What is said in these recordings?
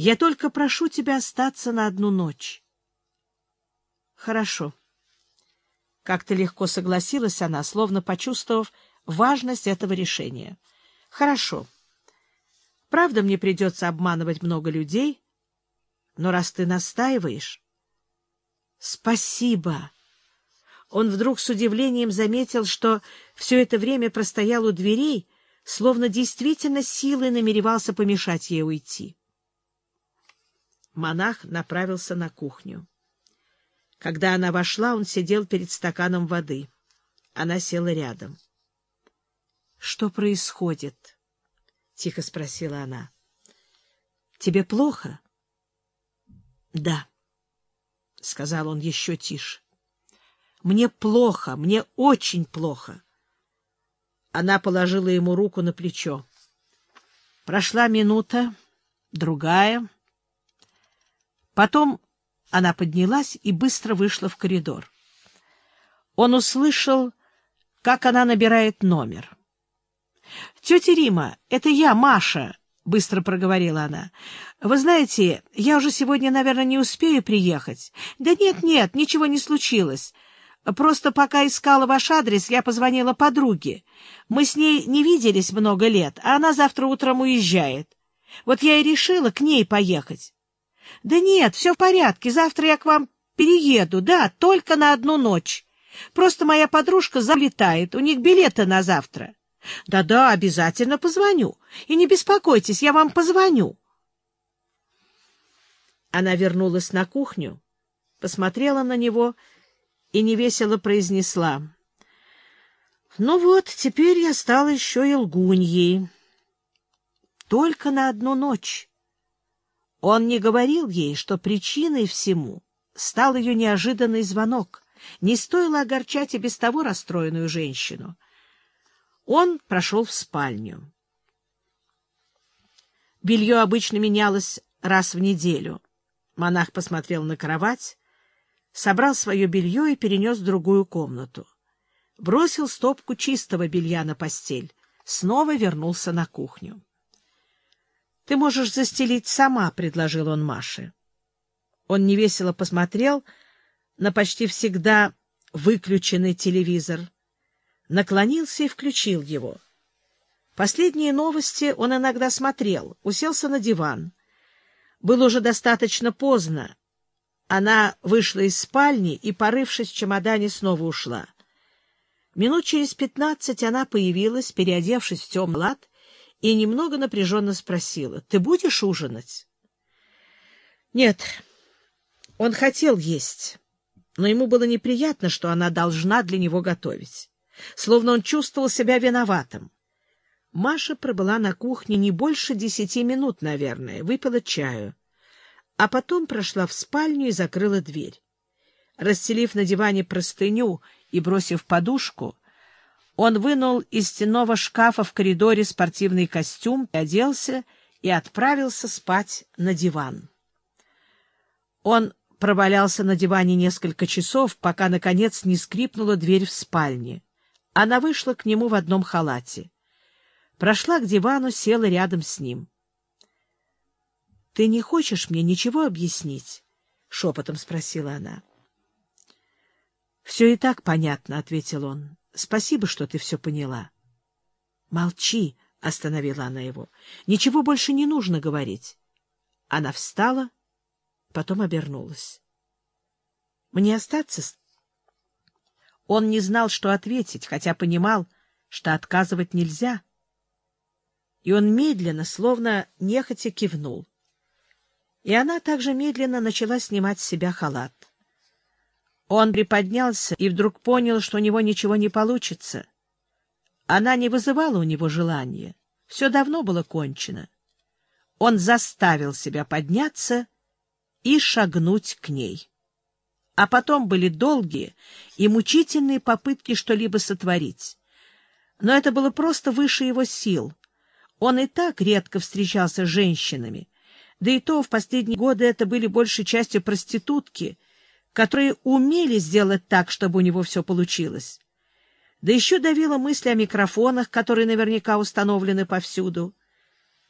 Я только прошу тебя остаться на одну ночь. Хорошо. Как-то легко согласилась она, словно почувствовав важность этого решения. Хорошо. Правда, мне придется обманывать много людей, но раз ты настаиваешь... Спасибо. Он вдруг с удивлением заметил, что все это время простоял у дверей, словно действительно силой намеревался помешать ей уйти. Монах направился на кухню. Когда она вошла, он сидел перед стаканом воды. Она села рядом. — Что происходит? — тихо спросила она. — Тебе плохо? — Да, — сказал он еще тише. — Мне плохо, мне очень плохо. Она положила ему руку на плечо. Прошла минута, другая. Потом она поднялась и быстро вышла в коридор. Он услышал, как она набирает номер. — Тетя Рима, это я, Маша, — быстро проговорила она. — Вы знаете, я уже сегодня, наверное, не успею приехать. — Да нет-нет, ничего не случилось. Просто пока искала ваш адрес, я позвонила подруге. Мы с ней не виделись много лет, а она завтра утром уезжает. Вот я и решила к ней поехать. — Да нет, все в порядке, завтра я к вам перееду, да, только на одну ночь. Просто моя подружка залетает, у них билеты на завтра. Да-да, обязательно позвоню. И не беспокойтесь, я вам позвоню. Она вернулась на кухню, посмотрела на него и невесело произнесла. — Ну вот, теперь я стала еще и лгуньей. Только на одну ночь. Он не говорил ей, что причиной всему стал ее неожиданный звонок. Не стоило огорчать и без того расстроенную женщину. Он прошел в спальню. Белье обычно менялось раз в неделю. Монах посмотрел на кровать, собрал свое белье и перенес в другую комнату. Бросил стопку чистого белья на постель, снова вернулся на кухню. Ты можешь застелить сама, — предложил он Маше. Он невесело посмотрел на почти всегда выключенный телевизор, наклонился и включил его. Последние новости он иногда смотрел, уселся на диван. Было уже достаточно поздно. Она вышла из спальни и, порывшись в чемодане, снова ушла. Минут через пятнадцать она появилась, переодевшись в темный лад, и немного напряженно спросила, «Ты будешь ужинать?» «Нет, он хотел есть, но ему было неприятно, что она должна для него готовить, словно он чувствовал себя виноватым. Маша пробыла на кухне не больше десяти минут, наверное, выпила чаю, а потом прошла в спальню и закрыла дверь. Расстелив на диване простыню и бросив подушку, он вынул из стенного шкафа в коридоре спортивный костюм, оделся и отправился спать на диван. Он провалялся на диване несколько часов, пока, наконец, не скрипнула дверь в спальне. Она вышла к нему в одном халате. Прошла к дивану, села рядом с ним. — Ты не хочешь мне ничего объяснить? — шепотом спросила она. — Все и так понятно, — ответил он. Спасибо, что ты все поняла. — Молчи, — остановила она его. — Ничего больше не нужно говорить. Она встала, потом обернулась. — Мне остаться? Он не знал, что ответить, хотя понимал, что отказывать нельзя. И он медленно, словно нехотя кивнул. И она также медленно начала снимать с себя халат. Он приподнялся и вдруг понял, что у него ничего не получится. Она не вызывала у него желания. Все давно было кончено. Он заставил себя подняться и шагнуть к ней. А потом были долгие и мучительные попытки что-либо сотворить. Но это было просто выше его сил. Он и так редко встречался с женщинами, да и то в последние годы это были большей частью проститутки — которые умели сделать так, чтобы у него все получилось. Да еще давила мысль о микрофонах, которые наверняка установлены повсюду.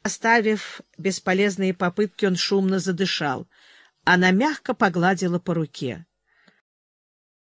Оставив бесполезные попытки, он шумно задышал. Она мягко погладила по руке.